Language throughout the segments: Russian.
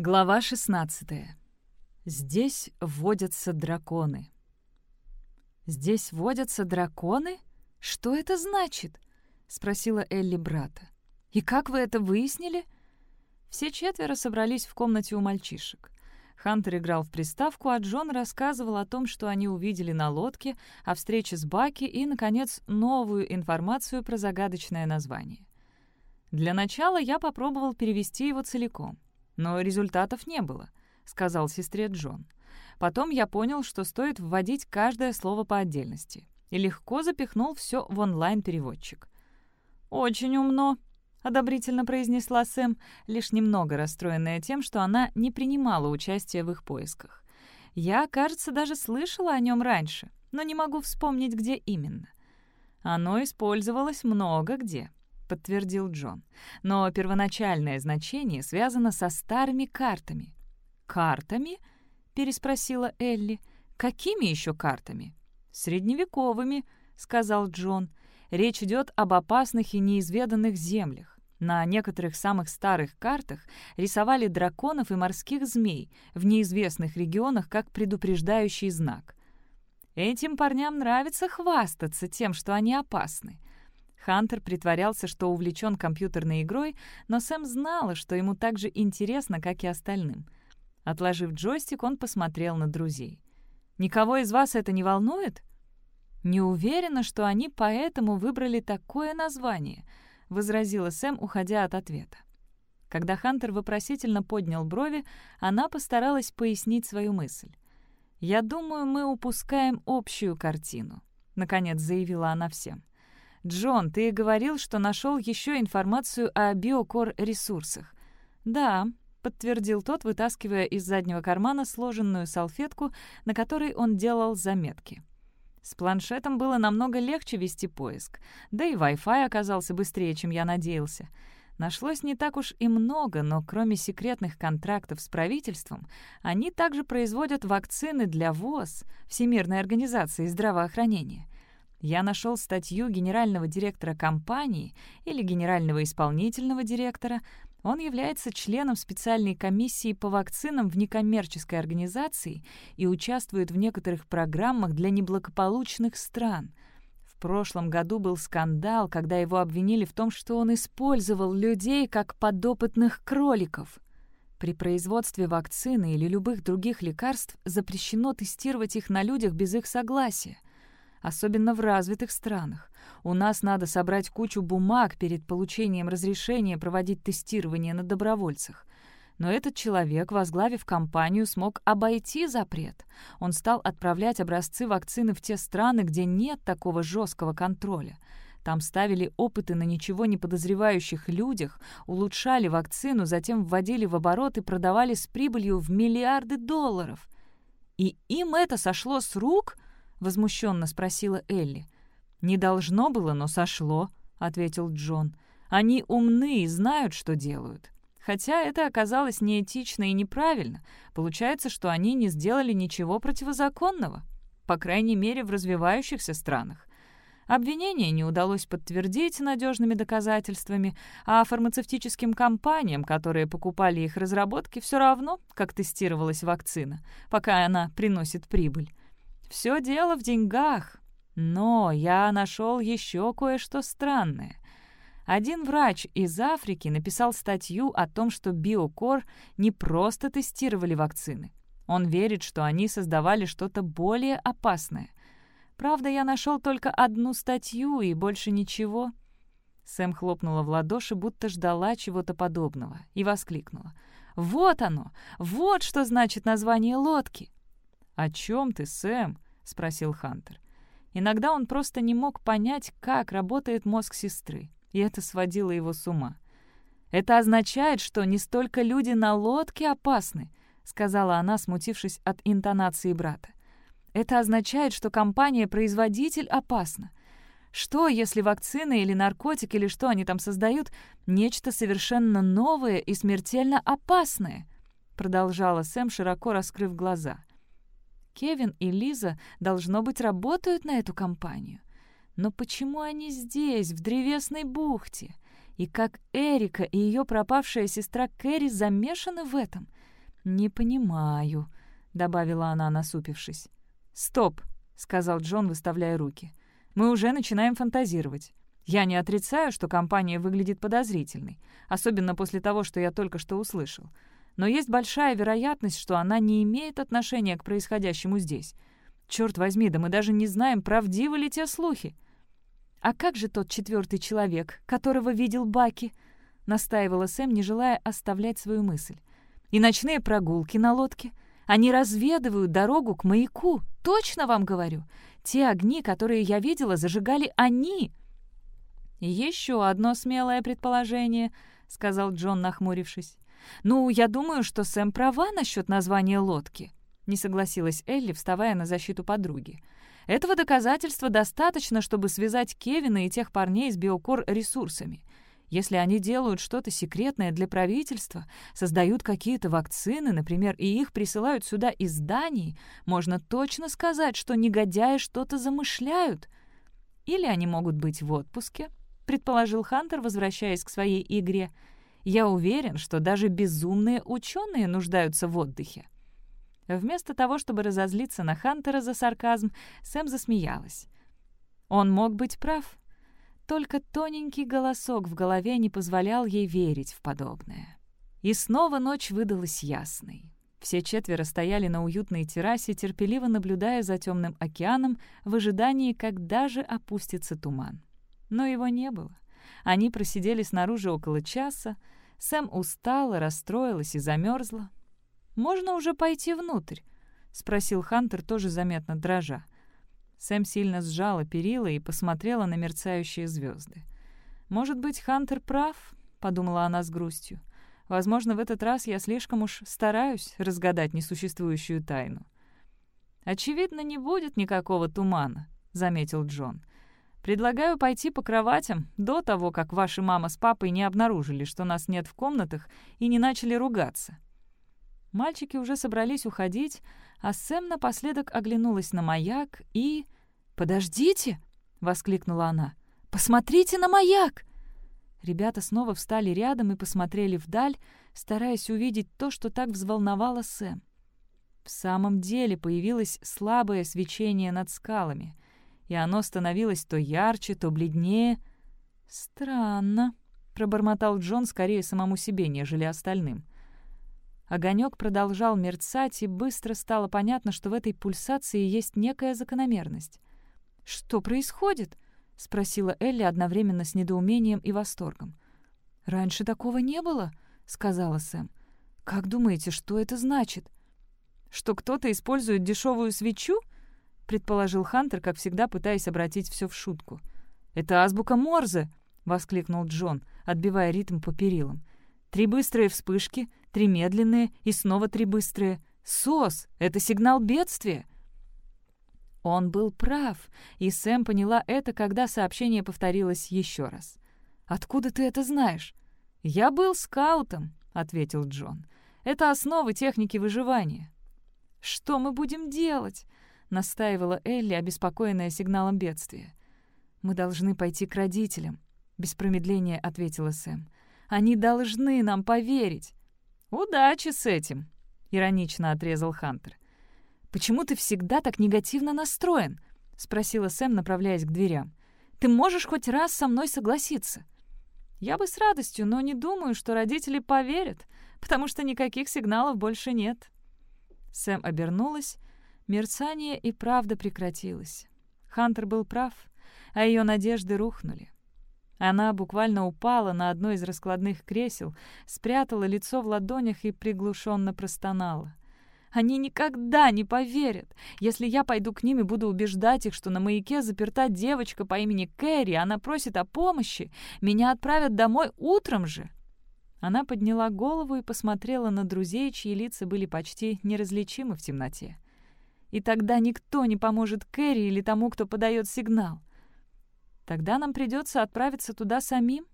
Глава 16. Здесь водятся драконы. «Здесь водятся драконы? Что это значит?» — спросила Элли брата. «И как вы это выяснили?» Все четверо собрались в комнате у мальчишек. Хантер играл в приставку, а Джон рассказывал о том, что они увидели на лодке, о встрече с Баки и, наконец, новую информацию про загадочное название. Для начала я попробовал перевести его целиком — но результатов не было», — сказал сестре Джон. Потом я понял, что стоит вводить каждое слово по отдельности, и легко запихнул все в онлайн-переводчик. «Очень умно», — одобрительно произнесла Сэм, лишь немного расстроенная тем, что она не принимала участия в их поисках. «Я, кажется, даже слышала о нем раньше, но не могу вспомнить, где именно. Оно использовалось много где», — подтвердил Джон. «Но первоначальное значение связано со старыми картами». «Картами?» — переспросила Элли. «Какими еще картами?» «Средневековыми», — сказал Джон. «Речь идет об опасных и неизведанных землях. На некоторых самых старых картах рисовали драконов и морских змей в неизвестных регионах как предупреждающий знак. Этим парням нравится хвастаться тем, что они опасны. Хантер притворялся, что увлечен компьютерной игрой, но Сэм знала, что ему так же интересно, как и остальным. Отложив джойстик, он посмотрел на друзей. «Никого из вас это не волнует?» «Не уверена, что они поэтому выбрали такое название», — возразила Сэм, уходя от ответа. Когда Хантер вопросительно поднял брови, она постаралась пояснить свою мысль. «Я думаю, мы упускаем общую картину», — наконец заявила она всем. «Джон, ты говорил, что нашел еще информацию о биокор-ресурсах». «Да», — подтвердил тот, вытаскивая из заднего кармана сложенную салфетку, на которой он делал заметки. С планшетом было намного легче вести поиск, да и Wi-Fi оказался быстрее, чем я надеялся. Нашлось не так уж и много, но кроме секретных контрактов с правительством, они также производят вакцины для ВОЗ, Всемирной организации здравоохранения — я нашел статью генерального директора компании или генерального исполнительного директора. Он является членом специальной комиссии по вакцинам в некоммерческой организации и участвует в некоторых программах для неблагополучных стран. В прошлом году был скандал, когда его обвинили в том, что он использовал людей как подопытных кроликов. При производстве вакцины или любых других лекарств запрещено тестировать их на людях без их согласия особенно в развитых странах. У нас надо собрать кучу бумаг перед получением разрешения проводить тестирование на добровольцах. Но этот человек, возглавив компанию, смог обойти запрет. Он стал отправлять образцы вакцины в те страны, где нет такого жесткого контроля. Там ставили опыты на ничего не подозревающих людях, улучшали вакцину, затем вводили в оборот и продавали с прибылью в миллиарды долларов. И им это сошло с рук —— возмущенно спросила Элли. «Не должно было, но сошло», — ответил Джон. «Они умны и знают, что делают. Хотя это оказалось неэтично и неправильно. Получается, что они не сделали ничего противозаконного. По крайней мере, в развивающихся странах. Обвинение не удалось подтвердить надежными доказательствами, а фармацевтическим компаниям, которые покупали их разработки, все равно, как тестировалась вакцина, пока она приносит прибыль. Все дело в деньгах. Но я нашел еще кое-что странное. Один врач из Африки написал статью о том, что Биокор не просто тестировали вакцины. Он верит, что они создавали что-то более опасное. Правда, я нашел только одну статью и больше ничего. Сэм хлопнула в ладоши, будто ждала чего-то подобного, и воскликнула. «Вот оно! Вот что значит название лодки!» «О чем ты, Сэм?» — спросил Хантер. Иногда он просто не мог понять, как работает мозг сестры, и это сводило его с ума. «Это означает, что не столько люди на лодке опасны», — сказала она, смутившись от интонации брата. «Это означает, что компания-производитель опасна. Что, если вакцина или наркотик, или что они там создают, нечто совершенно новое и смертельно опасное?» Продолжала Сэм, широко раскрыв глаза. Кевин и Лиза, должно быть, работают на эту компанию. Но почему они здесь, в древесной бухте? И как Эрика и ее пропавшая сестра Кэрри замешаны в этом? «Не понимаю», — добавила она, насупившись. «Стоп», — сказал Джон, выставляя руки. «Мы уже начинаем фантазировать. Я не отрицаю, что компания выглядит подозрительной, особенно после того, что я только что услышал. Но есть большая вероятность, что она не имеет отношения к происходящему здесь. Черт возьми, да мы даже не знаем, правдивы ли те слухи. «А как же тот четвертый человек, которого видел Баки?» — настаивала Сэм, не желая оставлять свою мысль. «И ночные прогулки на лодке. Они разведывают дорогу к маяку, точно вам говорю. Те огни, которые я видела, зажигали они!» «Еще одно смелое предположение», — сказал Джон, нахмурившись. «Ну, я думаю, что Сэм права насчет названия лодки», — не согласилась Элли, вставая на защиту подруги. «Этого доказательства достаточно, чтобы связать Кевина и тех парней с Биокор ресурсами. Если они делают что-то секретное для правительства, создают какие-то вакцины, например, и их присылают сюда из Дании, можно точно сказать, что негодяи что-то замышляют. Или они могут быть в отпуске, предположил Хантер, возвращаясь к своей игре. «Я уверен, что даже безумные ученые нуждаются в отдыхе». Вместо того, чтобы разозлиться на Хантера за сарказм, Сэм засмеялась. Он мог быть прав. Только тоненький голосок в голове не позволял ей верить в подобное. И снова ночь выдалась ясной. Все четверо стояли на уютной террасе, терпеливо наблюдая за темным океаном в ожидании, когда же опустится туман. Но его не было. Они просидели снаружи около часа. Сэм устала, расстроилась и замерзла. «Можно уже пойти внутрь?» — спросил Хантер, тоже заметно дрожа. Сэм сильно сжала перила и посмотрела на мерцающие звезды. «Может быть, Хантер прав?» — подумала она с грустью. «Возможно, в этот раз я слишком уж стараюсь разгадать несуществующую тайну». «Очевидно, не будет никакого тумана», — заметил Джон. Предлагаю пойти по кроватям до того, как ваши мама с папой не обнаружили, что нас нет в комнатах и не начали ругаться». Мальчики уже собрались уходить, а Сэм напоследок оглянулась на маяк и... «Подождите!» — воскликнула она. «Посмотрите на маяк!» Ребята снова встали рядом и посмотрели вдаль, стараясь увидеть то, что так взволновало Сэм. В самом деле появилось слабое свечение над скалами — и оно становилось то ярче, то бледнее. «Странно», — пробормотал Джон скорее самому себе, нежели остальным. Огонек продолжал мерцать, и быстро стало понятно, что в этой пульсации есть некая закономерность. «Что происходит?» — спросила Элли одновременно с недоумением и восторгом. «Раньше такого не было», — сказала Сэм. «Как думаете, что это значит?» «Что кто-то использует дешевую свечу?» Предположил Хантер, как всегда пытаясь обратить все в шутку. «Это азбука Морзе!» — воскликнул Джон, отбивая ритм по перилам. «Три быстрые вспышки, три медленные и снова три быстрые. СОС — это сигнал бедствия!» Он был прав, и Сэм поняла это, когда сообщение повторилось еще раз. «Откуда ты это знаешь?» «Я был скаутом», — ответил Джон. «Это основы техники выживания». «Что мы будем делать?» — настаивала Элли, обеспокоенная сигналом бедствия. «Мы должны пойти к родителям», — без промедления ответила Сэм. «Они должны нам поверить». «Удачи с этим», — иронично отрезал Хантер. «Почему ты всегда так негативно настроен?» — спросила Сэм, направляясь к дверям. «Ты можешь хоть раз со мной согласиться?» «Я бы с радостью, но не думаю, что родители поверят, потому что никаких сигналов больше нет». Сэм обернулась Мерцание и правда прекратилось. Хантер был прав, а ее надежды рухнули. Она буквально упала на одно из раскладных кресел, спрятала лицо в ладонях и приглушенно простонала. «Они никогда не поверят. Если я пойду к ним и буду убеждать их, что на маяке заперта девочка по имени Кэрри, она просит о помощи, меня отправят домой утром же». Она подняла голову и посмотрела на друзей, чьи лица были почти неразличимы в темноте. И тогда никто не поможет Кэрри или тому, кто подает сигнал. Тогда нам придется отправиться туда самим,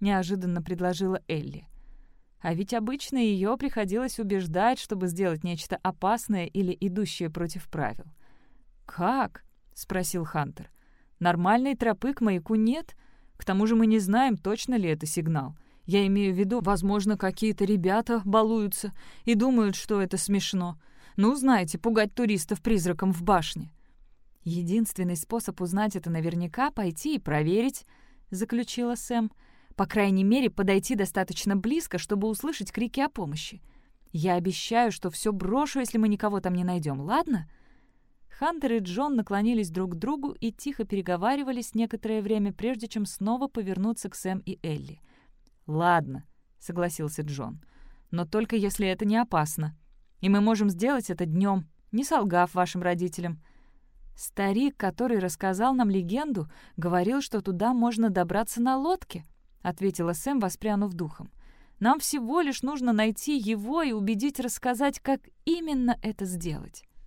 неожиданно предложила Элли. А ведь обычно ее приходилось убеждать, чтобы сделать нечто опасное или идущее против правил. «Как?» — спросил Хантер. «Нормальной тропы к маяку нет. К тому же мы не знаем, точно ли это сигнал. Я имею в виду, возможно, какие-то ребята балуются и думают, что это смешно. Ну, знаете, пугать туристов призраком в башне. Единственный способ узнать это наверняка — пойти и проверить, — заключила Сэм. По крайней мере, подойти достаточно близко, чтобы услышать крики о помощи. Я обещаю, что все брошу, если мы никого там не найдем, ладно? Хантер и Джон наклонились друг к другу и тихо переговаривались некоторое время, прежде чем снова повернуться к Сэм и Элли. «Ладно», — согласился Джон, — «но только если это не опасно. И мы можем сделать это днем, не солгав вашим родителям». «Старик, который рассказал нам легенду, говорил, что туда можно добраться на лодке», — ответила Сэм, воспрянув духом. «Нам всего лишь нужно найти его и убедить рассказать, как именно это сделать».